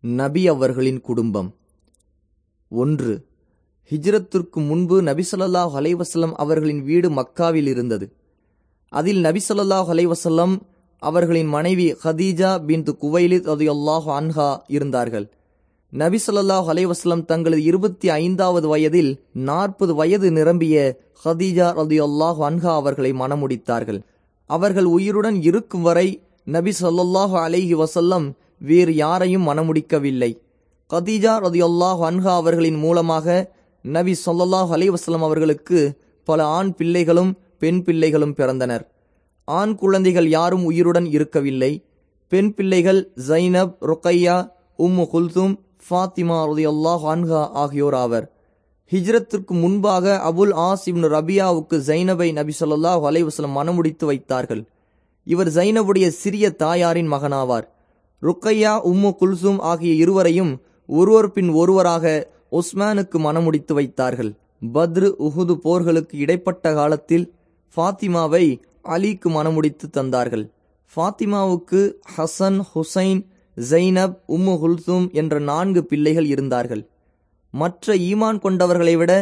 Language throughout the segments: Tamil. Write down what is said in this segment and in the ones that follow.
நபி அவர்களின் குடும்பம். ஒன்று ஹிஜ்ரத்திற்கு முன்பு நபிசல்லாஹ் அலைவசல்லம் அவர்களின் வீடு மக்காவில் இருந்தது. அதில் நபிசல்லாஹ் அலைவசல்லம் அவர்களின் மனைவி ஹதீஜா பின்து குவைலித் அதையொல்லாஹ் அன்ஹா இருந்தார்கள். நபிசல்லாஹ் ஸல்லல்லாஹு தங்களது இருபத்தி ஐந்தாவது வயதில் நாற்பது வயது நிரம்பிய ஹதீஜா ரதியுல்லாஹ் அன்ஹா அவர்களை மணமுடித்தார்கள். அவர்கள் உயிருடன் இருக்கும் வரை நபி சொல்லாஹு அலைஹி வசல்லம் வேறு யாரையும் மணமுடிக்கவில்லை கதீஜா ரதியுல்லாஹ் அன்ஹா அவர்களின் மூலமாக நபி சொல்லாஹ் அலைஹி அவர்களுக்கு பல ஆண் பிள்ளைகளும் பெண் பிள்ளைகளும் பிறந்தனர். ஆண் குழந்தைகள் யாரும் உயிருடன் இருக்கவில்லை. பெண் பிள்ளைகள் ஜைனப் ருக்கையா உம்மு குல்தும் ஃபாத்திமா ரதியுல்லாஹ் அன்ஹா ஆகியோர் ஆவர். ஹிஜ்ரத்திற்கு முன்பாக அபுல் ஆஸ் இப்னு ரபியாவுக்கு ஜைனபை நபி சொல்லாஹ் அலைவாஸ்லம் மனமுடித்து வைத்தார்கள். இவர் ஜைனபுடைய சிறிய தாயாரின் மகனாவார். ருக்கையா உம்மு குல்சும் ஆகிய இருவரையும் ஒருவர் பின் ஒருவராக உஸ்மானுக்கு மணமுடித்து வைத்தார்கள். பத்ரு உஹுது போர்களுக்கு இடைப்பட்ட காலத்தில் ஃபாத்திமாவை அலிக்கு மனமுடித்து தந்தார்கள். ஃபாத்திமாவுக்கு ஹசன் ஹுசைன் ஜைனப் உம்மு குல்சும் என்ற நான்கு பிள்ளைகள் இருந்தார்கள். மற்ற ஈமான் கொண்டவர்களை விட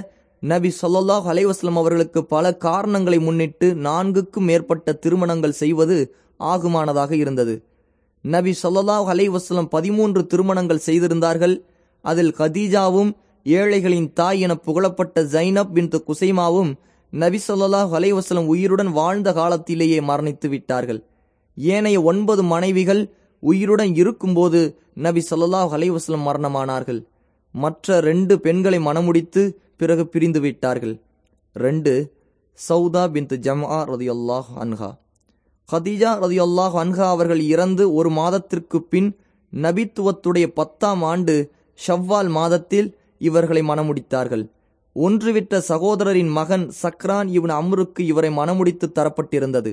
நபி சொல்லாஹ் அலைவாஸ்லம் அவர்களுக்கு பல காரணங்களை முன்னிட்டு நான்குக்கும் மேற்பட்ட திருமணங்கள் செய்வது ஆகுமானதாக இருந்தது. நபி ஸல்லல்லாஹு அலைஹி பதிமூன்று திருமணங்கள் செய்திருந்தார்கள். அதில் கதீஜாவும் ஏழைகளின் தாய் என புகழப்பட்ட ஜைனப் பின் குசைமாவும் நபி ஸல்லல்லாஹு அலைஹி உயிருடன் வாழ்ந்த காலத்திலேயே மரணித்து விட்டார்கள். ஏனைய ஒன்பது மனைவிகள் உயிருடன் இருக்கும்போது நபி ஸல்லல்லாஹு அலைஹி மரணமானார்கள். மற்ற ரெண்டு பெண்களை மணமுடித்து பிறகு பிரிந்து விட்டார்கள். ரெண்டு சௌதா பின் ஜம்ஆ ரதியுல்லாஹ் அன்ஹா. ஹதீஜா ரதியுல்லாஹ் அன்ஹா அவர்கள் இறந்து ஒரு மாதத்திற்கு பின் நபித்துவத்துடைய பத்தாம் ஆண்டு ஷவ்வால் மாதத்தில் இவர்களை மணமுடித்தார்கள். ஒன்றுவிட்ட சகோதரரின் மகன் சக்ரான் இவன் அம்ருக்கு இவரை மணமுடித்து தரப்பட்டிருந்தது.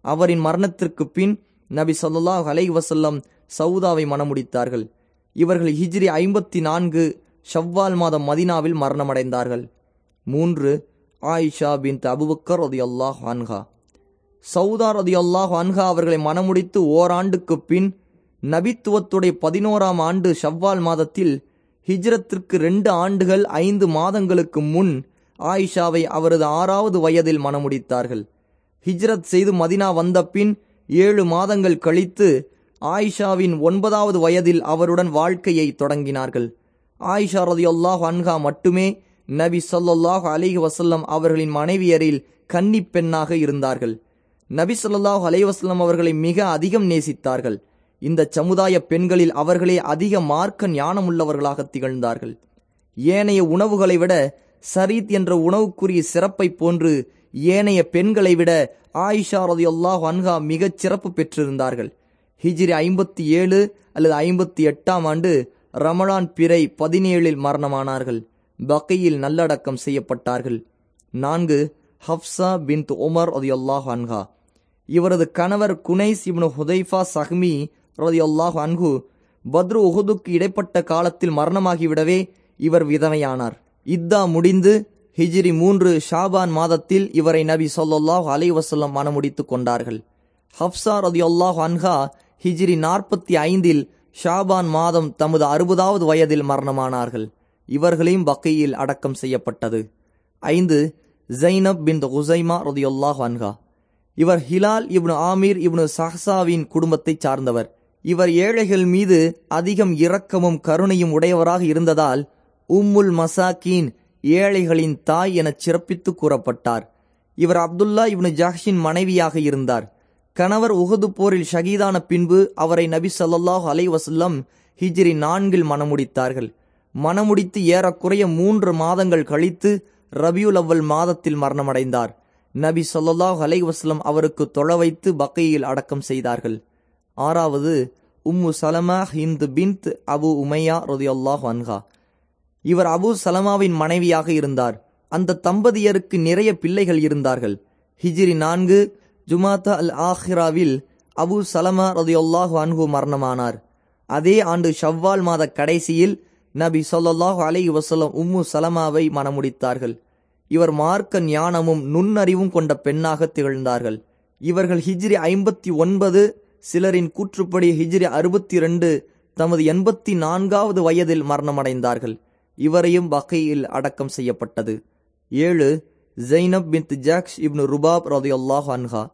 அவரின் மரணத்திற்கு பின் நபி சொல்லாஹ் அலை வசல்லம் சவுதாவை மணமுடித்தார்கள். இவர்கள் ஹிஜ்ரி ஐம்பத்தி நான்கு ஷவ்வால் மாதம் மதினாவில் மரணமடைந்தார்கள். மூன்று ஆயிஷா பின் அபுபக்கர் ரதியுல்லாஹ் அன்ஹா. சவுதார் அதி அல்லாஹ் அன்ஹா அவர்களை மணமுடித்து ஓராண்டுக்கு பின் நபித்துவத்துடைய பதினோராம் ஆண்டு ஷவ்வால் மாதத்தில் ஹிஜ்ரத்திற்கு ரெண்டு ஆண்டுகள் ஐந்து மாதங்களுக்கு முன் ஆயிஷாவை அவரது ஆறாவது வயதில் மணமுடித்தார்கள் ஹிஜ்ரத் செய்து மதினா வந்த பின் ஏழு மாதங்கள் கழித்து ஆயிஷாவின் ஒன்பதாவது வயதில் அவருடன் வாழ்க்கையை தொடங்கினார்கள். ஆயிஷா ரதியுல்லாஹ் அன்ஹா மட்டுமே நபி ஸல்லல்லாஹு அலிஹ் வசல்லம் அவர்களின் மனைவியரில் கன்னிப்பெண்ணாக இருந்தார்கள். நபி சொல்லாஹ் அலைஹி அவர்களை மிக அதிகம் நேசித்தார்கள். இந்த சமுதாய பெண்களில் அவர்களே அதிக மார்க்க ஞானமுள்ளவர்களாக திகழ்ந்தார்கள். ஏனைய உணவுகளை விட சரீத் என்ற உணவுக்குரிய சிறப்பை போன்று ஏனைய பெண்களை விட ஆயிஷா ரதியுல்லாஹ் அன்ஹா மிகச் சிறப்பு பெற்றிருந்தார்கள். ஹிஜ்ரி ஐம்பத்தி ஏழு அல்லது ஐம்பத்தி எட்டாம் ஆண்டு ரமலான் பிறை பதினேழில் மரணமானார்கள். பக்கையில் நல்லடக்கம் செய்யப்பட்டார்கள். நான்கு ஹப்சா பின் உமர் ரதியுல்லாஹ் அன்ஹா. இவரது கணவர் குனைஸ் இப்னு ஹுதைஃபா சஹ்மி ரதியுல்லாஹ் அன்ஹு பத்ரு உஹுதுக்கு இடைப்பட்ட காலத்தில் மரணமாகிவிடவே இவர் விதவையானார். இத்தா முடிந்து ஹிஜ்ரி மூன்று ஷாபான் மாதத்தில் இவரை நபி சொல்லாஹ் அலை வசல்லம் மனமுடித்து கொண்டார்கள். ஹப்சா ரதியுல்லாஹ் அன்ஹா ஹிஜ்ரி நாற்பத்தி ஐந்தில் ஷாபான் மாதம் தமது அறுபதாவது வயதில் மரணமானார்கள். இவர்களையும் பக்கையில் அடக்கம் செய்யப்பட்டது. ஐந்து ஜைனப் பின் ஹுசைமா ரதியுல்லாஹ் அன்ஹா. இவர் ஹிலால் இப்னு ஆமீர் இப்னு சஹசாவின் குடும்பத்தைச் சார்ந்தவர். இவர் ஏழைகள் மீது அதிகம் இரக்கமும் கருணையும் உடையவராக இருந்ததால் உம்முல் மசாக்கீன் ஏழைகளின் தாய் எனச் சிறப்பித்து கூறப்பட்டார். இவர் அப்துல்லா இப்னு ஜாஹின் மனைவியாக இருந்தார். கணவர் உகது போரில் ஷகீதான பின்பு அவரை நபி சல்லாஹ் அலைவசல்லம் ஹிஜ்ரி நான்கில் மணமுடித்தார்கள். மணமுடித்து ஏறக்குறைய மூன்று மாதங்கள் கழித்து ரபியுல் அவ்வல் மாதத்தில் மரணமடைந்தார். நபி சொல்லாஹ் அலைவாஸ்லம் அவருக்கு தொழ வைத்து பக்கையில் அடக்கம் செய்தார்கள். ஆறாவது உம்மு சலமா ஹிந்து பின்த் அபு உமையா ரதியுல்லாஹ் அன்ஹா. இவர் அபு சலமாவின் மனைவியாக இருந்தார். அந்த தம்பதியருக்கு நிறைய பிள்ளைகள் இருந்தார்கள். ஹிஜிரி நான்கு ஜுமாத்தா அல் ஆஹிராவில் அபு சலமா ரதியுல்லாஹு அன்ஹு மரணமானார். அதே ஆண்டு ஷவ்வால் மாத கடைசியில் நபி ஸல்லல்லாஹு அலை வசலம் உம்மு சலமாவை மணமுடித்தார்கள். இவர் மார்க்க ஞானமும் நுண்ணறிவும் கொண்ட பெண்ணாக திகழ்ந்தார்கள். இவர்கள் ஹிஜ்ரி ஐம்பத்தி ஒன்பது சிலரின் கூற்றுப்படி ஹிஜ்ரி அறுபத்தி ரெண்டு தமது எண்பத்தி நான்காவது வயதில் மரணமடைந்தார்கள். இவரையும் வகையில் அடக்கம் செய்யப்பட்டது. ஏழு ஜெய்னப் பின் ஜாக்ஷ் இப்னு ருபாப் ரதியுல்லாஹ் அன்ஹா.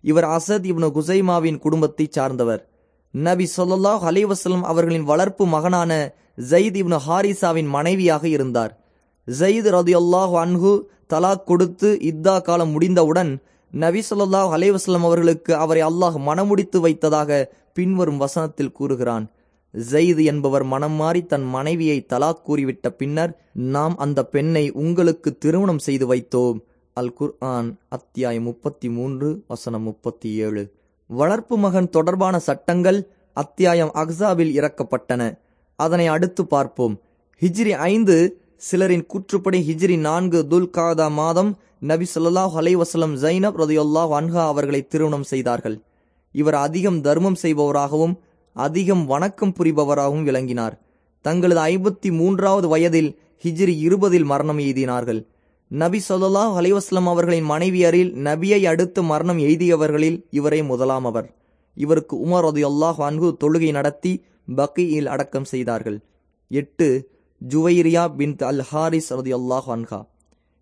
இவர் அசத் இப்னு குசைமாவின் குடும்பத்தைச் சார்ந்தவர். நபி சொல்லாஹ் அலைவசலம் அவர்களின் வளர்ப்பு மகனான ஜெயித் இப்னு ஹாரிசாவின் மனைவியாக இருந்தார். ஜயித் ரதியுல்லாஹ் அன்ஹு தலாக் கொடுத்து இத்தா காலம் முடிந்தவுடன் நபி சொல்லாஹ் அலைவாஸ்லம் அவர்களுக்கு அவரை அல்லாஹ் மனமுடித்து வைத்ததாக பின்வரும் வசனத்தில் கூறுகிறான். ஜெயித் என்பவர் மனம் மாறி தன் மனைவியை தலாக் கூறிவிட்ட பின்னர் நாம் அந்த பெண்ணை உங்களுக்கு திருமணம் செய்து வைத்தோம். அல் குர்ஆன் அத்தியாயம் முப்பத்தி மூன்று வசனம் முப்பத்தி ஏழு வளர்ப்பு மகன் தொடர்பான சட்டங்கள் அத்தியாயம் அக்சாவில் இறக்கப்பட்டன. அதனை அடுத்து பார்ப்போம். ஹிஜ்ரி ஐந்து சிலரின் கூற்றுப்படி ஹிஜ்ரி நான்கு துல் காதா மாதம் நபி சொல்லாஹ் அலைவசலம் ஜைனப் ரதியுல்லாஹ் அன்ஹா அவர்களை திருமணம் செய்தார்கள். இவர் அதிகம் தர்மம் செய்பவராகவும் அதிகம் வணக்கம் புரிபவராகவும் விளங்கினார். தங்களது ஐம்பத்தி மூன்றாவது வயதில் ஹிஜ்ரி இருபதில் மரணம் எய்தினார்கள். நபி சொல்லாஹ் அலைவாஸ்லம் அவர்களின் மனைவியரில் நபியை அடுத்து மரணம் எய்தியவர்களில் இவரே முதலாம் அவர். இவருக்கு உமர் ரதி அல்லாஹ் தொழுகை நடத்தி பக்கியில் அடக்கம் செய்தார்கள். எட்டு ஜுவைரியா பின் அல் ஹாரிஸ் ரதி அல்லாஹ் அன்ஹா.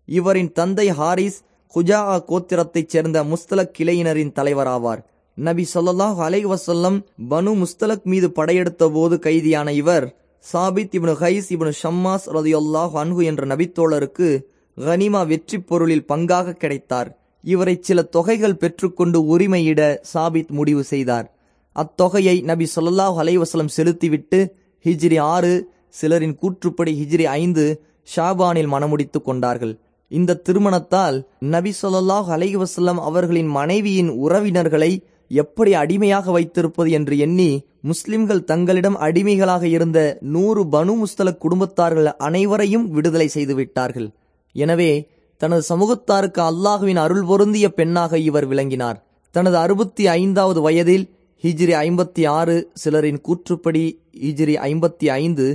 இவரின் தந்தை ஹாரிஸ் குஜா கோத்திரத்தைச் சேர்ந்த முஸ்தலக் கிளையினரின் தலைவராவார். நபி சொல்லாஹ் அலை வசல்லம் பனு முஸ்தலக் மீது படையெடுத்த போது கைதியான இவர் சாபித் இப்னு ஹைஸ் இப்னு ஷம்மாஸ் ரதியுல்லாஹ் அன்ஹு என்ற நபித்தோழருக்கு கனிமா வெற்றி பொருளில் பங்காக கிடைத்தார். இவரை சில தொகைகள் பெற்றுக்கொண்டு உரிமையிட சாபித் முடிவு செய்தார். அத்தொகையை நபி சொல்லாஹ் அலைவசலம் செலுத்திவிட்டு ஹிஜ்ரி ஆறு சிலரின் கூற்றுப்படி ஹிஜ்ரி ஐந்து ஷாபானில் மணமுடித்துக் கொண்டார்கள். இந்த திருமணத்தால் நபி சொல்லாஹ் அலைவசல்லம் அவர்களின் மனைவியின் உறவினர்களை எப்படி அடிமையாக வைத்திருப்பது என்று எண்ணி முஸ்லிம்கள் தங்களிடம் அடிமைகளாக இருந்த நூறு பனு முஸ்தலக் குடும்பத்தார்கள் அனைவரையும் விடுதலை செய்துவிட்டார்கள் எனவே தனது சமூகத்தாருக்கு அல்லாஹுவின் அருள் பொருந்திய பெண்ணாக இவர் விளங்கினார். தனது அறுபத்தி ஐந்தாவது வயதில் ஹிஜ்ரி ஐம்பத்தி ஆறு சிலரின் கூற்றுப்படி ஹிஜ்ரி ஐம்பத்தி ஐந்து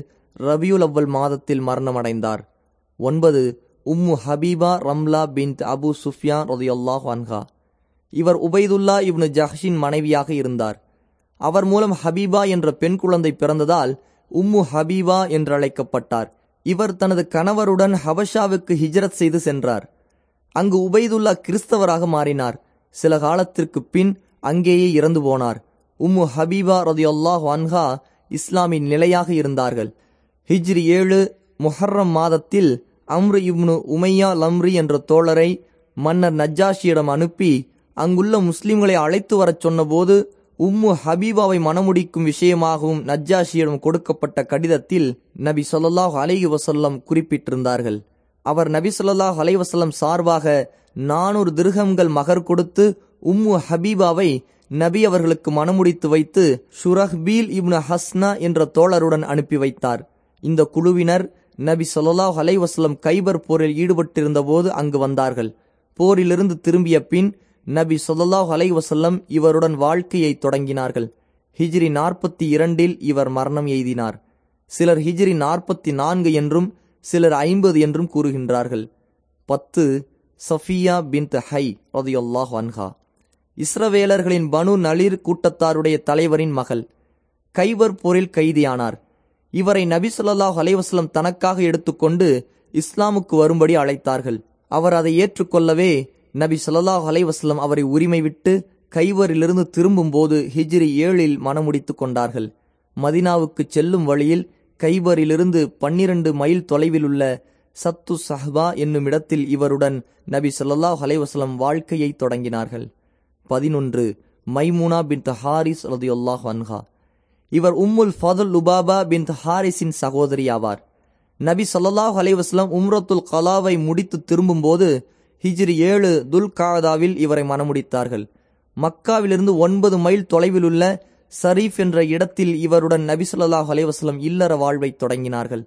ரபியுல் அவ்வல் மாதத்தில் மரணமடைந்தார். ஒன்பது உம்மு ஹபீபா ரம்லா பின் அபு சுஃபியான் ரதியுல்லாஹ் அன்ஹா. இவர் உபைதுல்லா இப்னு ஜஹ்ஷின் மனைவியாக இருந்தார். அவர் மூலம் ஹபீபா என்ற பெண் குழந்தை பிறந்ததால் உம்மு ஹபீபா என்றழைக்கப்பட்டார். இவர் தனது கணவருடன் ஹபஷாவுக்கு ஹிஜ்ரத் செய்து சென்றார். அங்கு உபைதுல்லா கிறிஸ்தவராக மாறினார். சில காலத்திற்கு பின் அங்கேயே இறந்து போனார். உம்மு ஹபீபா ரதியுல்லாஹ் அன்ஹா இஸ்லாமின் நிலையாக இருந்தார்கள். ஹிஜ்ரி ஏழு முஹர்ரம் மாதத்தில் அம்ரு இப்னு உமையா லம்ரி என்ற தோழரை மன்னர் நஜ்ஜாஷியிடம் அனுப்பி அங்குள்ள முஸ்லிம்களை அழைத்து வரச் சொன்னபோது உம்மு ஹபீபாவை மணமுடிக்கும் விஷயமாகவும் நஜ்ஜாஷியிடம் கொடுக்கப்பட்ட கடிதத்தில் நபி சொல்லாஹ் அலைஹி வசல்லம் குறிப்பிட்டிருந்தார்கள். அவர் நபி சொல்லாஹ் அலை வசல்லம் சார்பாக நானூறு திருகங்கள் மகர் கொடுத்து உம்மு ஹபீபாவை நபி அவர்களுக்கு மணமுடித்து வைத்து ஷுரஹ்பீல் இப்னு ஹஸ்னா என்ற தோழருடன் அனுப்பி வைத்தார். இந்த குழுவினர் நபி சொல்லாஹ் அலைவாஸ்லம் கைபர் போரில் ஈடுபட்டிருந்த போது அங்கு வந்தார்கள். போரிலிருந்து திரும்பிய பின் நபி சொல்லாஹ் அலைவசல்லம் இவருடன் வாழ்க்கையை தொடங்கினார்கள். ஹிஜ்ரி நாற்பத்தி இரண்டில் இவர் மரணம் எய்தினார். சிலர் ஹிஜ்ரி நாற்பத்தி நான்கு என்றும் சிலர் ஐம்பது என்றும் கூறுகின்றார்கள். பத்து சஃபியா பின் ஹை ரதியுல்லாஹ் அன்ஹா. இஸ்ரவேலர்களின் பனு நளிர் கூட்டத்தாருடைய தலைவரின் மகள் கைவர் போரில் கைதியானார். இவரை நபி சொல்லாஹ் அலைவாஸ்லம் தனக்காக எடுத்துக்கொண்டு இஸ்லாமுக்கு வரும்படி அழைத்தார்கள். அவர் அதை ஏற்றுக்கொள்ளவே நபி சொல்லாஹ் அலைவாஸ்லம் அவரை உரிமை விட்டு கைவரிலிருந்து திரும்பும்போது ஹிஜ்ரி ஏழில் மனமுடித்துக் கொண்டார்கள். மதினாவுக்கு செல்லும் வழியில் கைபரிலிருந்து பன்னிரண்டு மைல் தொலைவில் உள்ள சத்து சஹ்பா என்னும் இடத்தில் இவருடன் நபி சொல்லாஹ் அலைவாஸ்லம் வாழ்க்கையை தொடங்கினார்கள். பதினொன்று மைமுனா பின் ஹாரிஸ் ரதியுல்லாஹ் அன்ஹா. இவர் உம்முல் ஃபதுல் லுபாபா பின் ஹாரிஸின் சகோதரி ஆவார். நபி சொல்லாஹ் அலைவாஸ்லாம் உம்ரத்துல் கலாவை முடித்து திரும்பும்போது ஹிஜ்ரி ஏழு துல் காதாவில் இவரை மணமுடித்தார்கள் மக்காவிலிருந்து ஒன்பது மைல் தொலைவில் உள்ள சரீஃப் என்ற இடத்தில் இவருடன் நபி சொல்லாஹ் அலைவாஸ்லம் இல்லற வாழ்வை தொடங்கினார்கள்.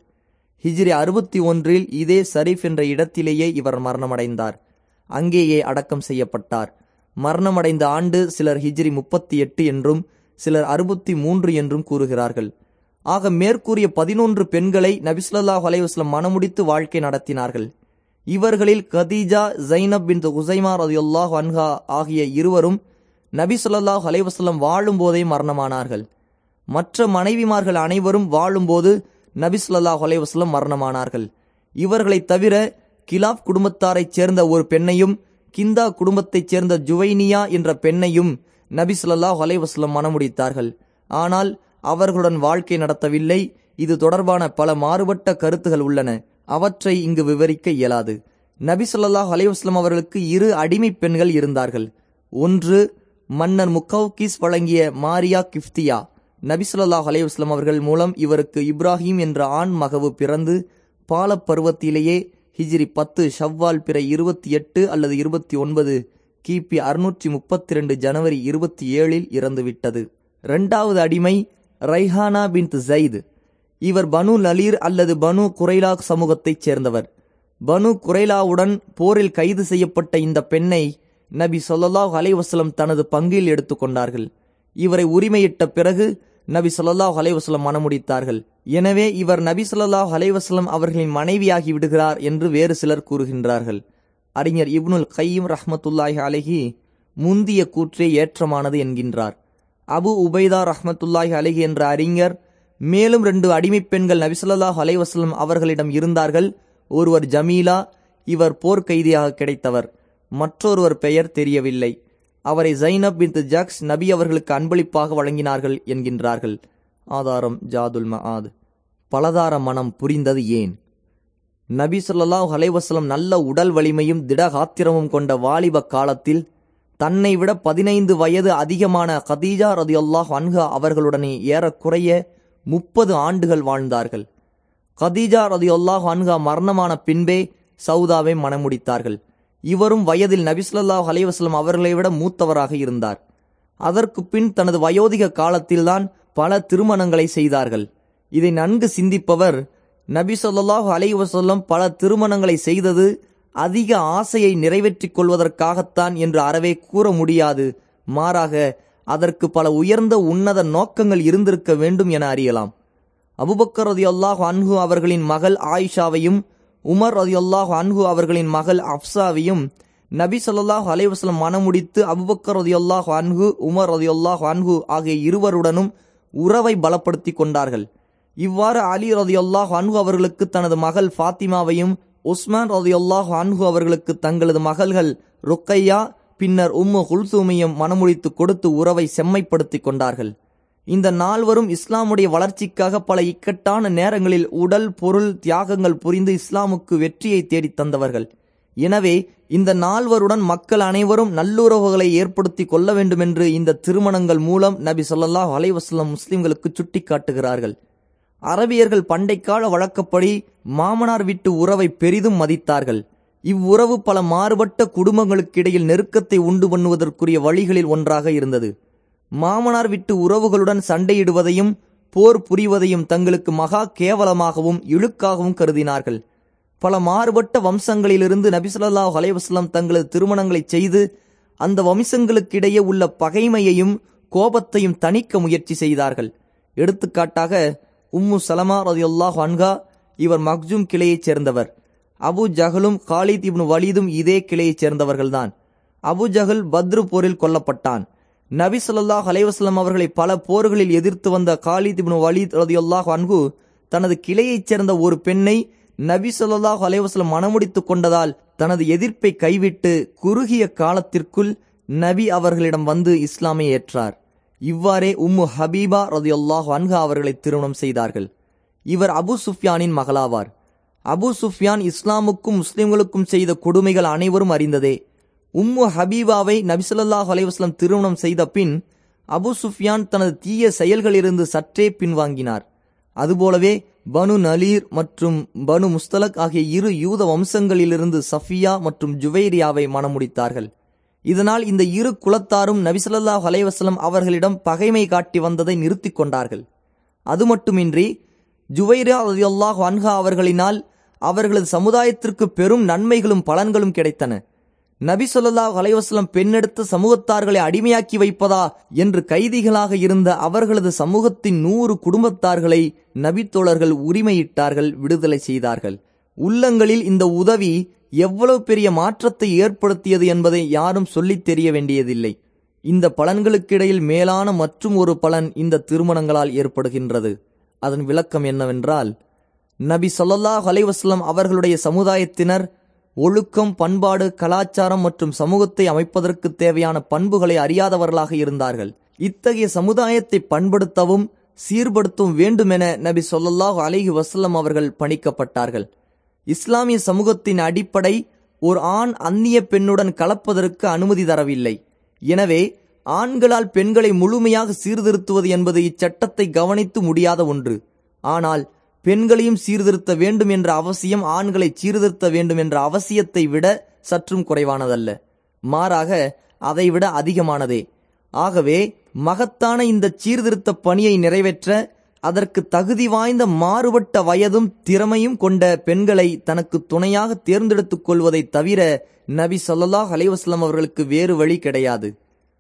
ஹிஜ்ரி அறுபத்தி ஒன்றில் இதே சரீஃப் என்ற இடத்திலேயே இவர் மரணமடைந்தார். அங்கேயே அடக்கம் செய்யப்பட்டார். மரணமடைந்த ஆண்டு சிலர் ஹிஜ்ரி முப்பத்தி எட்டு என்றும் சிலர் அறுபத்தி மூன்று என்றும் கூறுகிறார்கள். ஆக மேற்கூறிய பதினொன்று பெண்களை நபிசுல்லாஹ் அலைவாஸ்லம் மனமுடித்து வாழ்க்கை நடத்தினார்கள். இவர்களில் கதீஜா ஜைனப் பின் உசைமா ரதியுல்லாஹ் அன்ஹா ஆகிய இருவரும் நபி சொல்லாஹ் அலைவாஸ்லம் வாழும் போதே மரணமானார்கள். மற்ற மனைவிமார்கள் அனைவரும் வாழும்போது நபி ஸல்லல்லாஹு மரணமானார்கள். இவர்களை தவிர கிலாப் குடும்பத்தாரைச் சேர்ந்த ஒரு பெண்ணையும் கிந்தா குடும்பத்தைச் சேர்ந்த ஜுவைனியா என்ற பெண்ணையும் நபி சொல்லாஹ் அலைவாஸ்லம் மனமுடித்தார்கள் மணமுடித்தார்கள் ஆனால் அவர்களுடன் வாழ்க்கை நடத்தவில்லை. இது தொடர்பான பல மாறுபட்ட கருத்துகள் உள்ளன. அவற்றை இங்கு விவரிக்க இயலாது. நபி சொல்லாஹ் அலைவாஸ்லம் அவர்களுக்கு இரு அடிமை பெண்கள் இருந்தார்கள். ஒன்று மன்னர் முக்கவுகிஸ் வழங்கிய மாரியா கிஃப்தியா. நபி சொல்லாஹ் அலைவாஸ்லம் அவர்கள் மூலம் இவருக்கு இப்ராஹிம் என்ற ஆண் மகவு பிறந்து பாலப் பருவத்திலேயே ஹிஜ்ரி பத்து ஷவ்வால் பிற இருபத்தி எட்டு அல்லது இருபத்தி ஒன்பது கிபி அறுநூற்றி முப்பத்தி ரெண்டு ஜனவரி இருபத்தி ஏழில் இறந்துவிட்டது. இரண்டாவது அடிமை ரைஹானா பின் ஜைத். இவர் பனு நலீர் அல்லது பனு குரைலா சமூகத்தைச் சேர்ந்தவர். பனு குரைலாவுடன் போரில் கைது செய்யப்பட்ட இந்த பெண்ணை நபி சொல்லாஹ் அலைஹி தனது பங்கில் எடுத்துக்கொண்டார்கள் இவரை உரிமையிட்ட பிறகு நபி சொல்லாஹ் அலைஹி மனமுடித்தார்கள். மணமுடித்தார்கள் எனவே இவர் நபி சொல்லாஹ் அலைஹி அவர்களின் மனைவியாகி விடுகிறார் என்று வேறு சிலர் கூறுகின்றார்கள். அறிஞர் இப்னுல் கையும் ரஹ்மத்துல்லாஹி அலஹி முந்திய கூற்றே ஏற்றமானது என்கின்றார். அபு உபைதா ரஹ்மத்துல்லாஹி அலஹி என்ற அறிஞர் மேலும் ரெண்டு அடிமை பெண்கள் நபிசல்லாஹ் அலைவாஸ்லம் அவர்களிடம் இருந்தார்கள். ஒருவர் ஜமீலா இவர் போர்க்கைதியாக கிடைத்தவர். மற்றொருவர் பெயர் தெரியவில்லை. அவரை ஜைனப் பின் ஜக்ஸ் நபி அவர்களுக்கு அன்பளிப்பாக வழங்கினார்கள் என்கின்றார்கள். ஆதாரம் ஜாதுல் மஆத். பலதார மனம் புரிந்தது ஏன்? நபி ஸல்லல்லாஹு அலைஹி நல்ல உடல் வலிமையும் திடகாத்திரமும் கொண்ட வாலிப காலத்தில் தன்னை விட பதினைந்து வயது அதிகமான கதீஜா ரதியுல்லாஹ் அன்ஹா அவர்களுடனே ஏறக்குறைய முப்பது ஆண்டுகள் வாழ்ந்தார்கள். கதீஜா ரதியுல்லாஹ் அன்ஹா மரணமான பின்பே சவுதாவை மணமுடித்தார்கள் இவரும் வயதில் நபிஸ்வல்லாஹ் அலைவாஸ்லம் அவர்களை விட மூத்தவராக இருந்தார். அதற்கு பின் தனது வயோதிக காலத்தில்தான் பல திருமணங்களை செய்தார்கள். இதை நன்கு சிந்திப்பவர் நபி சொல்லாஹு அலைவசல்லம் பல திருமணங்களை செய்தது அதிக ஆசையை நிறைவேற்றிக் கொள்வதற்காகத்தான் என்று அறவே கூற முடியாது. மாறாக அதற்கு பல உயர்ந்த உன்னத நோக்கங்கள் இருந்திருக்க வேண்டும் என அறியலாம். அபுபக்கர் ரதியுல்லாஹ் அன்ஹு அவர்களின் மகள் ஆயிஷாவையும் உமர் ரதியுல்லாஹ் அன்ஹு அவர்களின் மகள் அப்சாவையும் நபி சொல்லாஹு அலைவாஸ்லம் மனமுடித்து அபுபக்கர் ரதியுல்லாஹ் அன்ஹு உமர் ரதியுல்லாஹ் அன்ஹு ஆகிய இருவருடனும் உறவை பலப்படுத்தி கொண்டார்கள். இவ்வாறு அலி ரதியுல்லாஹ் அன்ஹு அவர்களுக்கு தனது மகள் ஃபாத்திமாவையும் உஸ்மான் ரதியுல்லாஹ் அன்ஹு அவர்களுக்கு தங்களது மகள்கள் ருக்கையா பின்னர் உம்மு குல்சூமையும் மனமுடித்து கொடுத்து உறவை செம்மைப்படுத்திக் கொண்டார்கள். இந்த நால்வரும் இஸ்லாமுடைய வளர்ச்சிக்காக பல இக்கட்டான நேரங்களில் உடல் பொருள் தியாகங்கள் புரிந்து இஸ்லாமுக்கு வெற்றியை தேடித் தந்தவர்கள். எனவே இந்த நால்வருடன் மக்கள் அனைவரும் நல்லுறவுகளை ஏற்படுத்தி கொள்ள வேண்டுமென்று இந்த திருமணங்கள் மூலம் நபி சொல்லாஹ் அலைவாஸ்லம் முஸ்லிம்களுக்கு சுட்டிக்காட்டுகிறார்கள். அரபியர்கள் பண்டைக்கால வழக்கப்படி மாமனார் வீட்டு உறவை பெரிதும் மதித்தார்கள். இவ்வுறவு பல மாறுபட்ட குடும்பங்களுக்கிடையில் நெருக்கத்தை உண்டு பண்ணுவதற்குரிய வழிகளில் ஒன்றாக இருந்தது. மாமனார் விட்டு உறவுகளுடன் சண்டையிடுவதையும் போர் புரிவதையும் தங்களுக்கு மகா கேவலமாகவும் இழுக்காகவும் கருதினார்கள். பல மாறுபட்ட வம்சங்களிலிருந்து நபிசுல்லாஹ் அலைவாஸ்லாம் தங்களது திருமணங்களை செய்து அந்த வம்சங்களுக்கிடையே உள்ள பகைமையையும் கோபத்தையும் தணிக்க முயற்சி செய்தார்கள். எடுத்துக்காட்டாக உம்மு சலமா ரதியுல்லாஹ் அன்கா இவர் மக்ஜூம் கிளையைச் சேர்ந்தவர். அபு ஜஹலும் காலித் இப்னு வலீதும் இதே கிளையைச் சேர்ந்தவர்கள்தான். அபு ஜஹல் பத்ரு போரில் கொல்லப்பட்டான். நபி சொல்லாஹ் அலைவாஸ்லம் அவர்களை பல போர்களில் எதிர்த்து வந்த காலித் இப்னு வலீத் ரதியுல்லாஹ் அன்கு தனது கிளையைச் சேர்ந்த ஒரு பெண்ணை நபி சொல்லாஹ் அலைவாஸ்லம் மனமுடித்துக் கொண்டதால் தனது எதிர்ப்பை கைவிட்டு குறுகிய காலத்திற்குள் நபி அவர்களிடம் வந்து இஸ்லாமை ஏற்றார். இவ்வாறே உம்மு ஹபீபா ரதியுல்லாஹ் அன்ஹா அவர்களை திருமணம் செய்தார்கள். இவர் அபு சுஃபியானின் மகளாவார். அபு சுஃபியான் இஸ்லாமுக்கும் முஸ்லிம்களுக்கும் செய்த கொடுமைகள் அனைவரும் அறிந்ததே. உம்மு ஹபீபாவை நபிசல்லாஹ் அலைவாஸ்லம் திருமணம் செய்த பின் அபு சுஃபியான் தனது தீய செயல்களிலிருந்து சற்றே பின்வாங்கினார். அதுபோலவே பனு நலீர் மற்றும் பனு முஸ்தலக் ஆகிய இரு யூத வம்சங்களிலிருந்து சஃபியா மற்றும் ஜுவைரியாவை மணமுடித்தார்கள். இதனால் இந்த இரு குலத்தாரும் நபிசல்லாஹ் அலைவாஸ்லம் அவர்களிடம் பகைமை காட்டி வந்ததை நிறுத்தி கொண்டார்கள். அது மட்டுமின்றி ஜுவைரா அல்லாஹ் அன்ஹா அவர்களினால் அவர்களது சமுதாயத்திற்கு பெரும் நன்மைகளும் பலன்களும் கிடைத்தன. நபி சொல்லாஹ் அலைவாஸ்லம் பெண்ணெடுத்த சமூகத்தார்களை அடிமையாக்கி வைப்பதா என்று கைதிகளாக இருந்த அவர்களது சமூகத்தின் நூறு குடும்பத்தார்களை நபித்தோழர்கள் உரிமையிட்டார்கள் விடுதலை செய்தார்கள். உள்ளங்களில் இந்த உதவி எவ்வளவு பெரிய மாற்றத்தை ஏற்படுத்தியது என்பதை யாரும் சொல்லித் தெரிய வேண்டியதில்லை. இந்த பலன்களுக்கிடையில் மேலான மற்றும் ஒரு பலன் இந்த திருமணங்களால் ஏற்படுகின்றது. அதன் விளக்கம் என்னவென்றால் நபி ஸல்லல்லாஹு அலைஹி அவர்களுடைய சமுதாயத்தினர் ஒழுக்கம் பண்பாடு கலாச்சாரம் மற்றும் சமூகத்தை அமைப்பதற்கு தேவையான பண்புகளை அறியாதவர்களாக இருந்தார்கள். இத்தகைய சமுதாயத்தை பண்படுத்தவும் சீர்படுத்தவும் வேண்டுமென நபி ஸல்லல்லாஹு அலிஹி வசல்லம் அவர்கள் பணிக்கப்பட்டார்கள். இஸ்லாமிய சமூகத்தின் அடிப்படை ஒரு ஆண் அந்நிய பெண்ணுடன் கலப்பதற்கு அனுமதி தரவில்லை. எனவே ஆண்களால் பெண்களை முழுமையாக சீர்திருத்துவது என்பது இச்சட்டத்தை கவனித்து முடியாத ஒன்று. ஆனால் பெண்களையும் சீர்திருத்த வேண்டும் என்ற அவசியம் ஆண்களை சீர்திருத்த வேண்டும் என்ற அவசியத்தை விட சற்றும் குறைவானதல்ல. மாறாக அதைவிட அதிகமானதே. ஆகவே மகத்தான இந்த சீர்திருத்த பணியை நிறைவேற்ற அதற்கு தகுதி வாய்ந்த மாறுபட்ட வயதும் திறமையும் கொண்ட பெண்களை தனக்கு துணையாக தேர்ந்தெடுத்துக் கொள்வதை தவிர நபி சொல்லாஹ் அலைவாஸ்லம் அவர்களுக்கு வேறு வழி கிடையாது.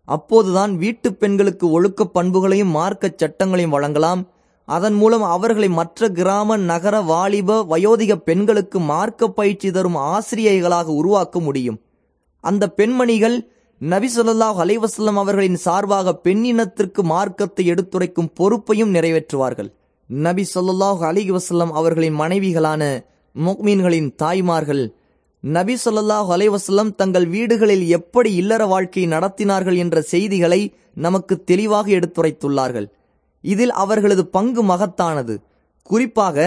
அப்போதுதான் வீட்டு பெண்களுக்கு ஒழுக்க பண்புகளையும் மார்க்கச் சட்டங்களையும் வழங்கலாம். அதன் மூலம் அவர்களை மற்ற கிராம நகர வாலிப வயோதிக பெண்களுக்கு மார்க்க பயிற்சி தரும் ஆசிரியைகளாக உருவாக்க முடியும். அந்த பெண்மணிகள் நபி சொல்லாஹ் அலைவசல்லம் அவர்களின் சார்பாக பெண்ணினத்திற்கு மார்க்கத்தை எடுத்துரைக்கும் பொறுப்பையும் நிறைவேற்றுவார்கள். நபி ஸல்லல்லாஹு அலி வசல்லம் அவர்களின் மனைவிகளான முக்மீன்களின் தாய்மார்கள் நபி ஸல்லல்லாஹு அலைவசல்லம் தங்கள் வீடுகளில் எப்படி இல்லற வாழ்க்கை நடத்தினார்கள் என்ற செய்திகளை நமக்கு தெளிவாக எடுத்துரைத்துள்ளார்கள். இதில் அவர்களது பங்கு மகத்தானது. குறிப்பாக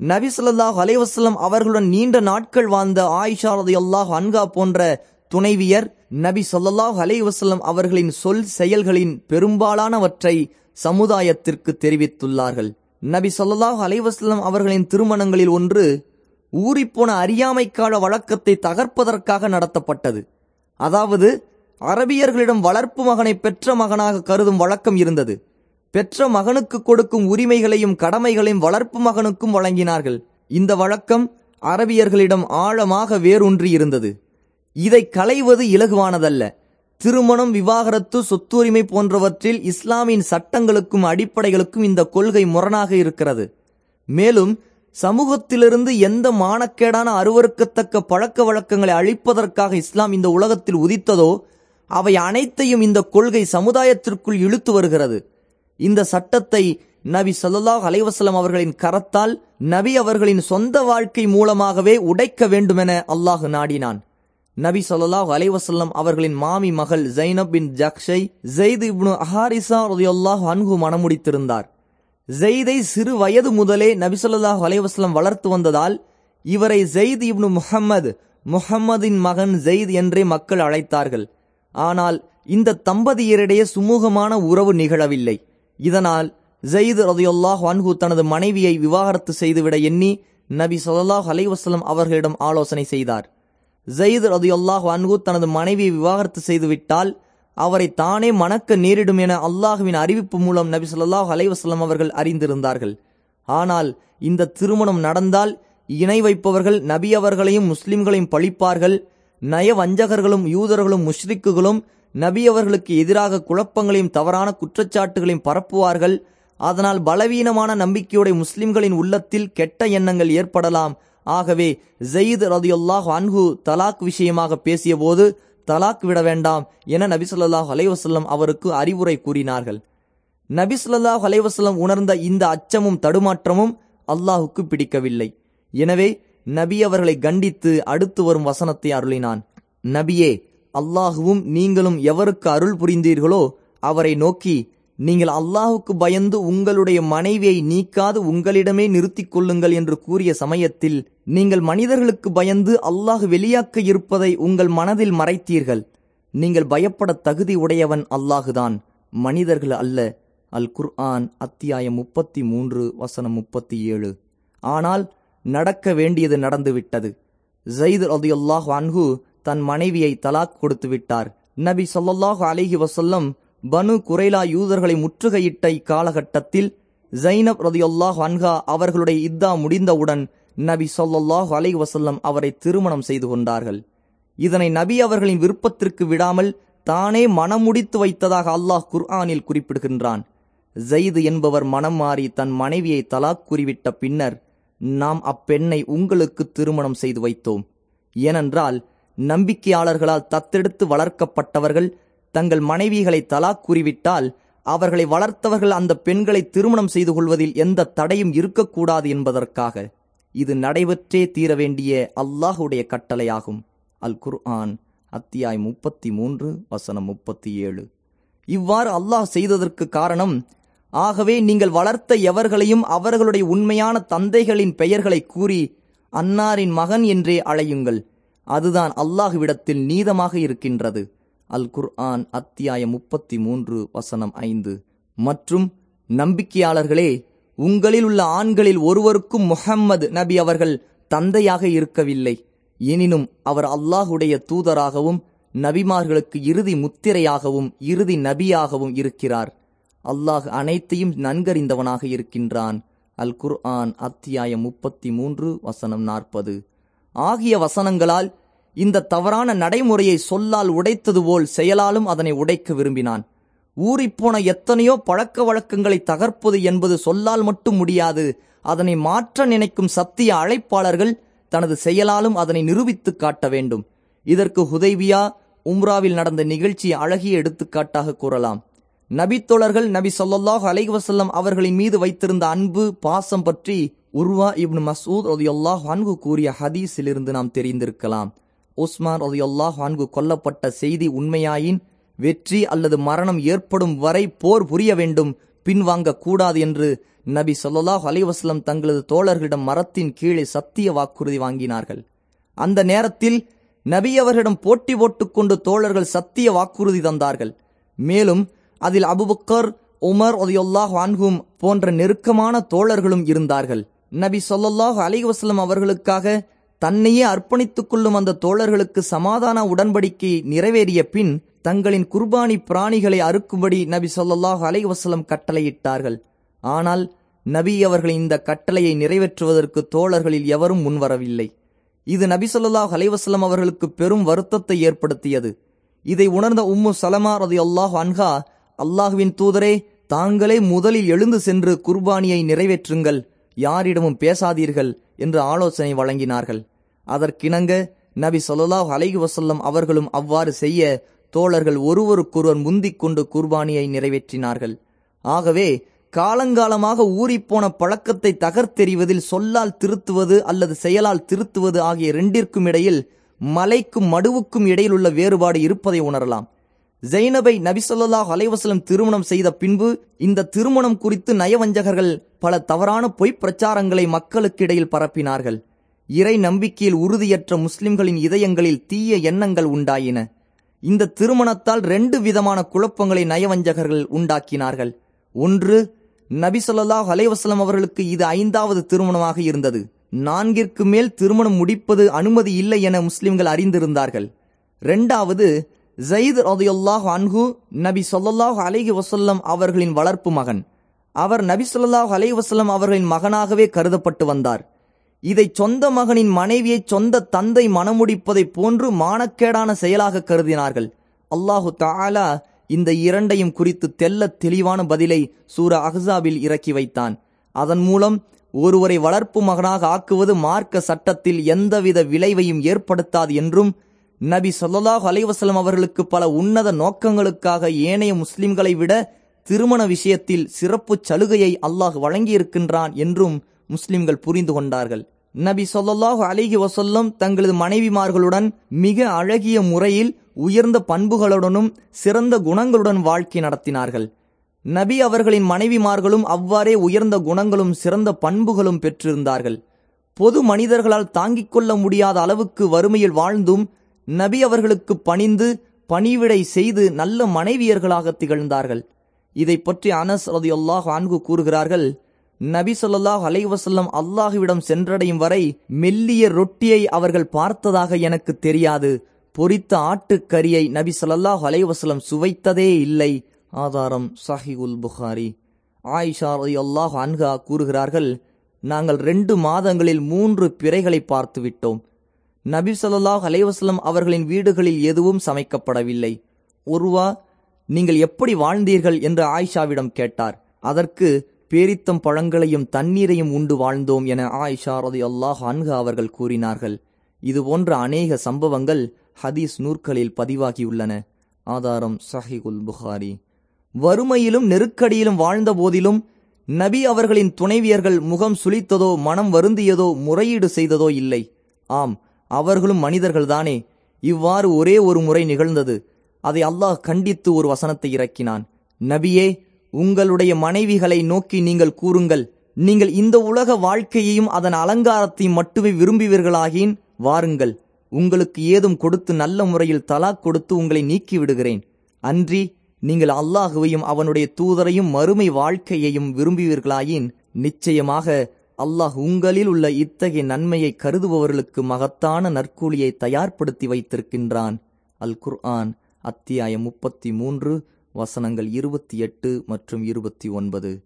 நபி ஸல்லல்லாஹு அலைவசல்லம் அவர்களுடன் நீண்ட நாட்கள் வாழ்ந்த ஆயிஷா ரலியல்லாஹு போன்ற துணைவியர் நபி சொல்லாஹ் அலைவசல்லம் அவர்களின் சொல் செயல்களின் பெரும்பாலானவற்றை சமுதாயத்திற்கு தெரிவித்துள்ளார்கள். நபி சொல்லாஹ் அலைவசல்லம் அவர்களின் திருமணங்களில் ஒன்று ஊறிப்போன அறியாமைக்கால வழக்கத்தை தகர்ப்பதற்காக நடத்தப்பட்டது. அதாவது அரபியர்களிடம் வளர்ப்பு மகனை பெற்ற மகனாக கருதும் வழக்கம் இருந்தது. பெற்ற மகனுக்கு கொடுக்கும் உரிமைகளையும் கடமைகளையும் வளர்ப்பு மகனுக்கும் வழங்கினார்கள். இந்த வழக்கம் அரபியர்களிடம் ஆழமாக வேரூன்றி இருந்தது இதை களைவது இலகுவானதல்ல. திருமணம் விவாகரத்து சொத்துரிமை போன்றவற்றில் இஸ்லாமின் சட்டங்களுக்கும் அடிப்படைகளுக்கும் இந்த கொள்கை முரணாக இருக்கிறது. மேலும் சமூகத்திலிருந்து எந்த மானக்கேடான அருவருக்கத்தக்க பழக்க வழக்கங்களை அழிப்பதற்காக இஸ்லாம் இந்த உலகத்தில் உதித்ததோ அவை அனைத்தையும் இந்த கொள்கை சமுதாயத்திற்குள் இழுத்து வருகிறது. இந்த சட்டத்தை நபி சல்லாஹ் அலைவசலம் அவர்களின் கரத்தால் நபி அவர்களின் சொந்த வாழ்க்கை மூலமாகவே உடைக்க வேண்டுமென அல்லாஹ் நாடினான். நபி ஸல்லல்லாஹு அலைவசல்லம் அவர்களின் மாமி மகள் ஜைனப் பின் ஜக்ஷை ஜெயித் இப்னு அஹாரிசா ரலியல்லாஹு அன்ஹு மணமுடித்திருந்தார் ஜெயிதை சிறு வயது முதலே நபி அலைவாஸ்லம் வளர்த்து வந்ததால் இவரை ஜெயித் இப்னு முஹம்மது முஹம்மதின் மகன் ஜெயித் என்றே மக்கள் அழைத்தார்கள். ஆனால் இந்த தம்பதியரிடையே சுமூகமான உறவு நிகழவில்லை. இதனால் ஜெயித் ரதியுல்லாஹ் அன்ஹு தனது மனைவியை விவாகரத்து செய்துவிட எண்ணி நபி சொல்லாஹ் அலைவாஸ்லம் அவர்களிடம் ஆலோசனை செய்தார். ஜெயித் ரதியுல்லாஹ் அன்ஹு தனது மனைவியை விவாகரத்து செய்துவிட்டால் அவரை தானே மணக்க நேரிடும் என அல்லாஹுவின் அறிவிப்பு மூலம் நபி சொல்லாஹ் அலைஹி அவர்கள் அறிந்திருந்தார்கள். ஆனால் இந்த திருமணம் நடந்தால் இணை வைப்பவர்கள் நபி அவர்களையும் முஸ்லிம்களையும் பழிப்பார்கள். நய வஞ்சகர்களும் யூதர்களும் முஷ்ரிக்குகளும் நபி அவர்களுக்கு எதிராக குழப்பங்களையும் தவறான குற்றச்சாட்டுகளையும் பரப்புவார்கள். அதனால் பலவீனமான நம்பிக்கையுடைய முஸ்லிம்களின் உள்ளத்தில் கெட்ட எண்ணங்கள் ஏற்படலாம். ஆகவே ஜெயித் ரதியுல்லாஹ் அன்ஹு தலாக் விஷயமாக பேசியபோது தலாக் விட வேண்டாம் என நபிசுல்லாஹ் அலைவசல்லம் அவருக்கு அறிவுரை கூறினார்கள். நபிசுல்லாஹ் அலைவசல்லம் உணர்ந்த இந்த அச்சமும் தடுமாற்றமும் அல்லாஹுக்கு பிடிக்கவில்லை. எனவே நபி அவர்களை கண்டித்து அடுத்து வரும் வசனத்தை அருளினான். நபியே அல்லாஹுவும் நீங்களும் எவருக்கு அருள் புரிந்தீர்களோ அவரை நோக்கி நீங்கள் அல்லாஹுக்கு பயந்து உங்களுடைய மனைவியை நீக்காது உங்களிடமே நிறுத்திக் கொள்ளுங்கள் என்று கூறிய சமயத்தில் நீங்கள் மனிதர்களுக்கு பயந்து அல்லாஹ் வெளியாக்க இருப்பதை உங்கள் மனதில் மறைத்தீர்கள். நீங்கள் பயப்பட தகுதி உடையவன் அல்லாஹுதான். மனிதர்கள் அல்ல. அல் குர்ஆன் அத்தியாயம் முப்பத்தி மூன்று வசனம் முப்பத்தி ஏழு ஆனால் நடக்க வேண்டியது நடந்துவிட்டது. ஜெயித் ரதியுல்லாஹ் அன்ஹு தன் மனைவியை தலாக் கொடுத்து விட்டார் நபி சொல்லாஹு அலிஹி வசல்லம் பனு குரைலா யூதர்களை முற்றுகையிட்ட இக்காலகட்டத்தில் ஜைனப் ரதியுல்லாஹ் அன்ஹா அவர்களுடைய இத்தா முடிந்தவுடன் நபி ஸல்லல்லாஹு அலை வசல்லம் அவரை திருமணம் செய்து கொண்டார்கள். இதனை நபி அவர்களின் விருப்பத்திற்கு விடாமல் தானே மனமுடித்து வைத்ததாக அல்லாஹ் குர்ஆனில் குறிப்பிடுகின்றான். ஜெயிது என்பவர் மனம் மாறி தன் மனைவியை தலாக் கூறிவிட்ட பின்னர் நாம் அப்பெண்ணை உங்களுக்கு திருமணம் செய்து வைத்தோம். ஏனென்றால் நம்பிக்கையாளர்களால் தத்தெடுத்து வளர்க்கப்பட்டவர்கள் தங்கள் மனைவிகளை தலாக் கூறிவிட்டால் அவர்களை வளர்த்தவர்கள் அந்த பெண்களை திருமணம் செய்து கொள்வதில் எந்த தடையும் இருக்கக்கூடாது என்பதற்காக. இது நடைபெற்றே தீர வேண்டிய அல்லாஹுடைய கட்டளையாகும். அல் குர்ஆன் அத்தியாய் முப்பத்தி மூன்று வசனம் முப்பத்தி ஏழு இவ்வாறு அல்லாஹ் செய்ததற்கு காரணம் ஆகவே நீங்கள் வளர்த்த எவர்களையும் அவர்களுடைய உண்மையான தந்தைகளின் பெயர்களை கூறி அன்னாரின் மகன் என்றே அழையுங்கள். அதுதான் அல்லாஹுவிடத்தில் நீதமாக இருக்கின்றது. அல் குர்ஆன் அத்தியாயம் முப்பத்தி மூன்று வசனம் ஐந்து. மற்றும் நம்பிக்கையாளர்களே உங்களில் உள்ள ஆண்களில் ஒருவருக்கும் முஹம்மது நபி அவர்கள் தந்தையாக இருக்கவில்லை. எனினும் அவர் அல்லாஹுடைய தூதராகவும் நபிமார்களுக்கு இறுதி முத்திரையாகவும் இறுதி நபியாகவும் இருக்கிறார். அல்லாஹ் அனைத்தையும் நன்கறிந்தவனாக இருக்கின்றான். அல் குர்ஆன் அத்தியாயம் முப்பத்தி மூன்று வசனம் நாற்பது. ஆகிய வசனங்களால் இந்த தவறான நடைமுறையை சொல்லால் உடைத்தது போல் செயலாலும் அதனை உடைக்க விரும்பினான். ஊறிப்போன எத்தனையோ பழக்க வழக்கங்களை தகர்ப்பது என்பது சொல்லால் மட்டும் முடியாது. அதனை மாற்ற நினைக்கும் சத்திய அழைப்பாளர்கள் தனது செயலாலும் அதனை நிரூபித்து காட்ட வேண்டும். இதற்கு ஹுதைவியா உம்ராவில் நடந்த நிகழ்ச்சி அழகிய எடுத்துக்காட்டாக கூறலாம். நபித்தோழர்கள் நபி சொல்லாஹ் அலைவசல்லம் அவர்களின் மீது வைத்திருந்த அன்பு பாசம் பற்றி உர்வா இப்னு மசூத் ரதியுல்லாஹ் அன்கு கூறிய ஹதீஸிலிருந்து நாம் தெரிந்திருக்கலாம். உஸ்மான் ரதியுல்லாஹ் அன்கு கொல்லப்பட்ட செய்தி உண்மையாயின் வெற்றி அல்லது மரணம் ஏற்படும் வரை போர் புரிய வேண்டும் பின்வாங்க கூடாது என்று நபி சொல்லாஹ் அலைவாஸ்லம் தங்களது தோழர்களிடம் மரத்தின் கீழே சத்திய வாக்குறுதி வாங்கினார்கள். அந்த நேரத்தில் நபி அவர்களிடம் போட்டி போட்டுக்கொண்டு தோழர்கள் சத்திய வாக்குறுதி தந்தார்கள். மேலும் அதில் அபுபக்கர் உமர் ஒதையொல்லாஹ் வான்கும் போன்ற நெருக்கமான தோழர்களும் இருந்தார்கள். நபி சொல்லாஹ் அலிவாஸ்லம் அவர்களுக்காக தன்னையே அர்ப்பணித்துக் கொள்ளும் அந்த தோழர்களுக்கு சமாதான உடன்படிக்கை நிறைவேறிய பின் தங்களின் குர்பானி பிராணிகளை அறுக்கும்படி நபி சொல்லாஹ் அலைவசலம் கட்டளையிட்டார்கள். ஆனால் நபி அவர்களின் இந்த கட்டளையை நிறைவேற்றுவதற்கு தோழர்களில் எவரும் முன்வரவில்லை. இது நபி சொல்லாஹ் அலைவசலம் அவர்களுக்கு பெரும் வருத்தத்தை ஏற்படுத்தியது. இதை உணர்ந்த உம்மு சலமா ரதி அல்லாஹ் அன்ஹா அல்லாஹுவின் தூதரே தாங்களே முதலில் எழுந்து சென்று குர்பானியை நிறைவேற்றுங்கள் யாரிடமும் பேசாதீர்கள் என்று ஆலோசனை வழங்கினார்கள். அதற்கிணங்க நபி சொல்லாஹ் அலைஹி வசல்லம் அவர்களும் அவ்வாறு செய்ய தோழர்கள் ஒருவருக்கொருவர் முந்திக் கொண்டு குர்பானியை நிறைவேற்றினார்கள். ஆகவே காலங்காலமாக ஊறிப்போன பழக்கத்தை தகர்த்தெறிவதில் சொல்லால் திருத்துவது அல்லது செயலால் திருத்துவது ஆகிய இரண்டிற்கும் இடையில் மலைக்கும் மடுவுக்கும் இடையில் உள்ள வேறுபாடு இருப்பதை உணரலாம். ஜெய்னபை நபிசல்லாஹ் அலைவசலம் திருமணம் செய்த பின்பு இந்த திருமணம் குறித்து நயவஞ்சகர்கள் பல தவறான பொய்ப் பிரச்சாரங்களை மக்களுக்கு இடையில் பரப்பினார்கள். இறை நம்பிக்கையில் உறுதியற்ற முஸ்லிம்களின் இதயங்களில் தீய எண்ணங்கள் உண்டாயின. இந்த திருமணத்தால் ரெண்டு விதமான குழப்பங்களை நயவஞ்சகர்கள் உண்டாக்கினார்கள். ஒன்று நபிசல்லாஹ் அலைவாஸ்லம் அவர்களுக்கு இது ஐந்தாவது திருமணமாக இருந்தது. நான்கிற்கு மேல் திருமணம் முடிப்பது அனுமதி இல்லை என முஸ்லிம்கள் அறிந்திருந்தார்கள். இரண்டாவது ஜயித் ரதையுல்லாஹ் அன்ஹு நபி சொல்லாஹ் அலைஹி வசல்லம் அவர்களின் வளர்ப்பு மகன். அவர் நபி சொல்லாஹ் அலைஹி வசல்லம் அவர்களின் மகனாகவே கருதப்பட்டு வந்தார். இதை சொந்த மகனின் மனைவியை சொந்த தந்தை மனமுடிப்பதை போன்று மானக்கேடான செயலாக கருதினார்கள். அல்லாஹு தாலா இந்த இரண்டையும் குறித்து தெல்ல தெளிவான பதிலை சூர அஹ்சாபில் இறக்கி வைத்தான். அதன் மூலம் ஒருவரை வளர்ப்பு மகனாக ஆக்குவது மார்க்க சட்டத்தில் எந்தவித விளைவையும் ஏற்படுத்தாது என்றும் நபி சொல்லாஹ் அலைவசலம் அவர்களுக்கு பல உன்னத நோக்கங்களுக்காக ஏனைய முஸ்லிம்களை விட திருமண விஷயத்தில் சிறப்பு சலுகையை அல்லாஹ் வழங்கியிருக்கின்றான் என்றும் முஸ்லிம்கள் புரிந்து கொண்டார்கள். நபி சொல்லாஹு அலிஹி வசல்லம் தங்களது மனைவிமார்களுடன் மிக அழகிய முறையில் உயர்ந்த பண்புகளுடனும் சிறந்த குணங்களுடன் வாழ்க்கை நடத்தினார்கள். நபி அவர்களின் மனைவிமார்களும் அவ்வாறே உயர்ந்த குணங்களும் சிறந்த பண்புகளும் பெற்றிருந்தார்கள். பொது மனிதர்களால் தாங்கிக் கொள்ள முடியாத அளவுக்கு வறுமையில் வாழ்ந்தும் நபி அவர்களுக்கு பணிந்து பணிவிடை செய்து நல்ல மனைவியர்களாக திகழ்ந்தார்கள். இதை பற்றி அனஸ் ரதியுல்லாஹ் அன்கு கூறுகிறார்கள் நபி சொல்லாஹ் அலைவசல்லம் அல்லாஹுவிடம் சென்றடையும் வரை மெல்லிய ரொட்டியை அவர்கள் பார்த்ததாக எனக்கு தெரியாது. பொரித்த ஆட்டுக்கரியை நபி சொல்லாஹ் அலைவசல்லம் சுவைத்ததே இல்லை. ஆதாரம் சஹி உல் புகாரி. ஆயிஷா அல்லாஹ் அன்ஹா கூறுகிறார்கள் நாங்கள் ரெண்டு மாதங்களில் மூன்று பிறைகளை பார்த்து விட்டோம். நபி சொல்லாஹ் அலைவாஸ்லம் அவர்களின் வீடுகளில் எதுவும் சமைக்கப்படவில்லை. ஒருவா நீங்கள் எப்படி வாழ்ந்தீர்கள்? என்று ஆயிஷாவிடம் கேட்டார். அதற்கு பேரித்தம் பழங்களையும் தண்ணீரையும் உண்டு வாழ்ந்தோம் என ஆயிஷா ரதி அல்லாஹ் அன்ஹா அவர்கள் கூறினார்கள். இது போன்ற அநேக சம்பவங்கள் ஹதீஸ் நூற்களில் பதிவாகியுள்ளன. ஆதாரம் சஹிகுல் புகாரி. வறுமையிலும் நெருக்கடியிலும் வாழ்ந்த போதிலும் நபி அவர்களின் துணைவியர்கள் முகம் சுளித்ததோ மனம் வருந்தியதோ முறையீடு செய்ததோ இல்லை. ஆம் அவர்களும் மனிதர்கள்தானே. இவ்வாறு ஒரே ஒரு முறை நிகழ்ந்தது. அதை அல்லாஹ் கண்டித்து ஒரு வசனத்தை இறக்கினான். நபியே உங்களுடைய மனைவிகளை நோக்கி நீங்கள் கூறுங்கள் நீங்கள் இந்த உலக வாழ்க்கையையும் அதன் அலங்காரத்தையும் மட்டுமே விரும்புவீர்களாகின் வாருங்கள் உங்களுக்கு ஏதும் கொடுத்து நல்ல முறையில் தலாக் கொடுத்து உங்களை நீக்கி விடுகிறேன் அன்றி நீங்கள் அல்லாஹுவையும் அவனுடைய தூதரையும் மறுமை வாழ்க்கையையும் விரும்புவீர்களாயின் நிச்சயமாக அல்லாஹ் உங்களில் உள்ள இத்தகைய நன்மையை கருதுபவர்களுக்கு மகத்தான நற்கூலியை தயார்படுத்தி வைத்திருக்கின்றான். அல் குர்ஆன் அத்தியாயம் முப்பத்தி மூன்று வசனங்கள் இருபத்தி எட்டு மற்றும் இருபத்தி ஒன்பது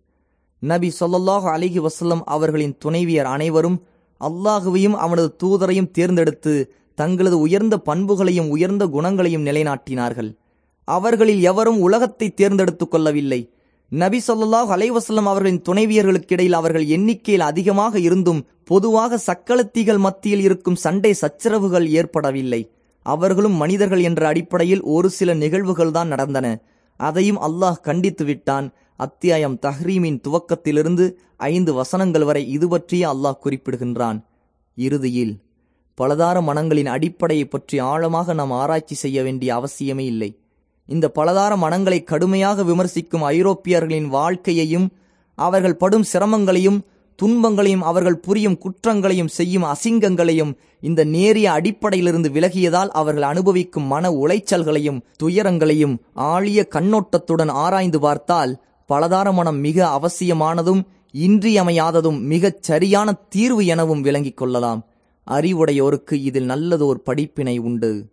நபி சொல்லாஹு அலிஹி வசல்லம் அவர்களின் துணைவியர் அனைவரும் அல்லாஹுவையும் அவனது தூதரையும் தேர்ந்தெடுத்து தங்களது உயர்ந்த பண்புகளையும் உயர்ந்த குணங்களையும் நிலைநாட்டினார்கள். அவர்களில் எவரும் உலகத்தை தேர்ந்தெடுத்துக் கொள்ளவில்லை. நபி சொல்லாஹ் அலைவசல்லம் அவர்களின் துணைவியர்களுக்கிடையில் அவர்கள் எண்ணிக்கையில் அதிகமாக இருந்தும் பொதுவாக சக்களத்திகள் மத்தியில் இருக்கும் சண்டை சச்சரவுகள் ஏற்படவில்லை. அவர்களும் மனிதர்கள் என்ற அடிப்படையில் ஒரு சில நிகழ்வுகள் தான் நடந்தன. அதையும் அல்லாஹ் கண்டித்து விட்டான். அத்தியாயம் தஹ்ரீமின் துவக்கத்திலிருந்து ஐந்து வசனங்கள் வரை இது பற்றியே அல்லாஹ் குறிப்பிடுகின்றான். இறுதியில் பலதார மனங்களின் அடிப்படையை பற்றி ஆழமாக நாம் ஆராய்ச்சி செய்ய வேண்டிய அவசியமே இல்லை. இந்த பலதார மனங்களை கடுமையாக விமர்சிக்கும் ஐரோப்பியர்களின் வாழ்க்கையையும் அவர்கள் படும் சிரமங்களையும் துன்பங்களையும் அவர்கள் புரியும் குற்றங்களையும் செய்யும் அசிங்கங்களையும் இந்த நேரிய அடிப்படையிலிருந்து விலகியதால் அவர்கள் அனுபவிக்கும் மன உளைச்சல்களையும் துயரங்களையும் ஆழிய கண்ணோட்டத்துடன் ஆராய்ந்து பார்த்தால் பலதார மனம் மிக அவசியமானதும் இன்றியமையாததும் மிகச் சரியான தீர்வு எனவும் விளங்கிக் கொள்ளலாம். அறிவுடையோருக்கு இதில் நல்லதோர் படிப்பினை உண்டு.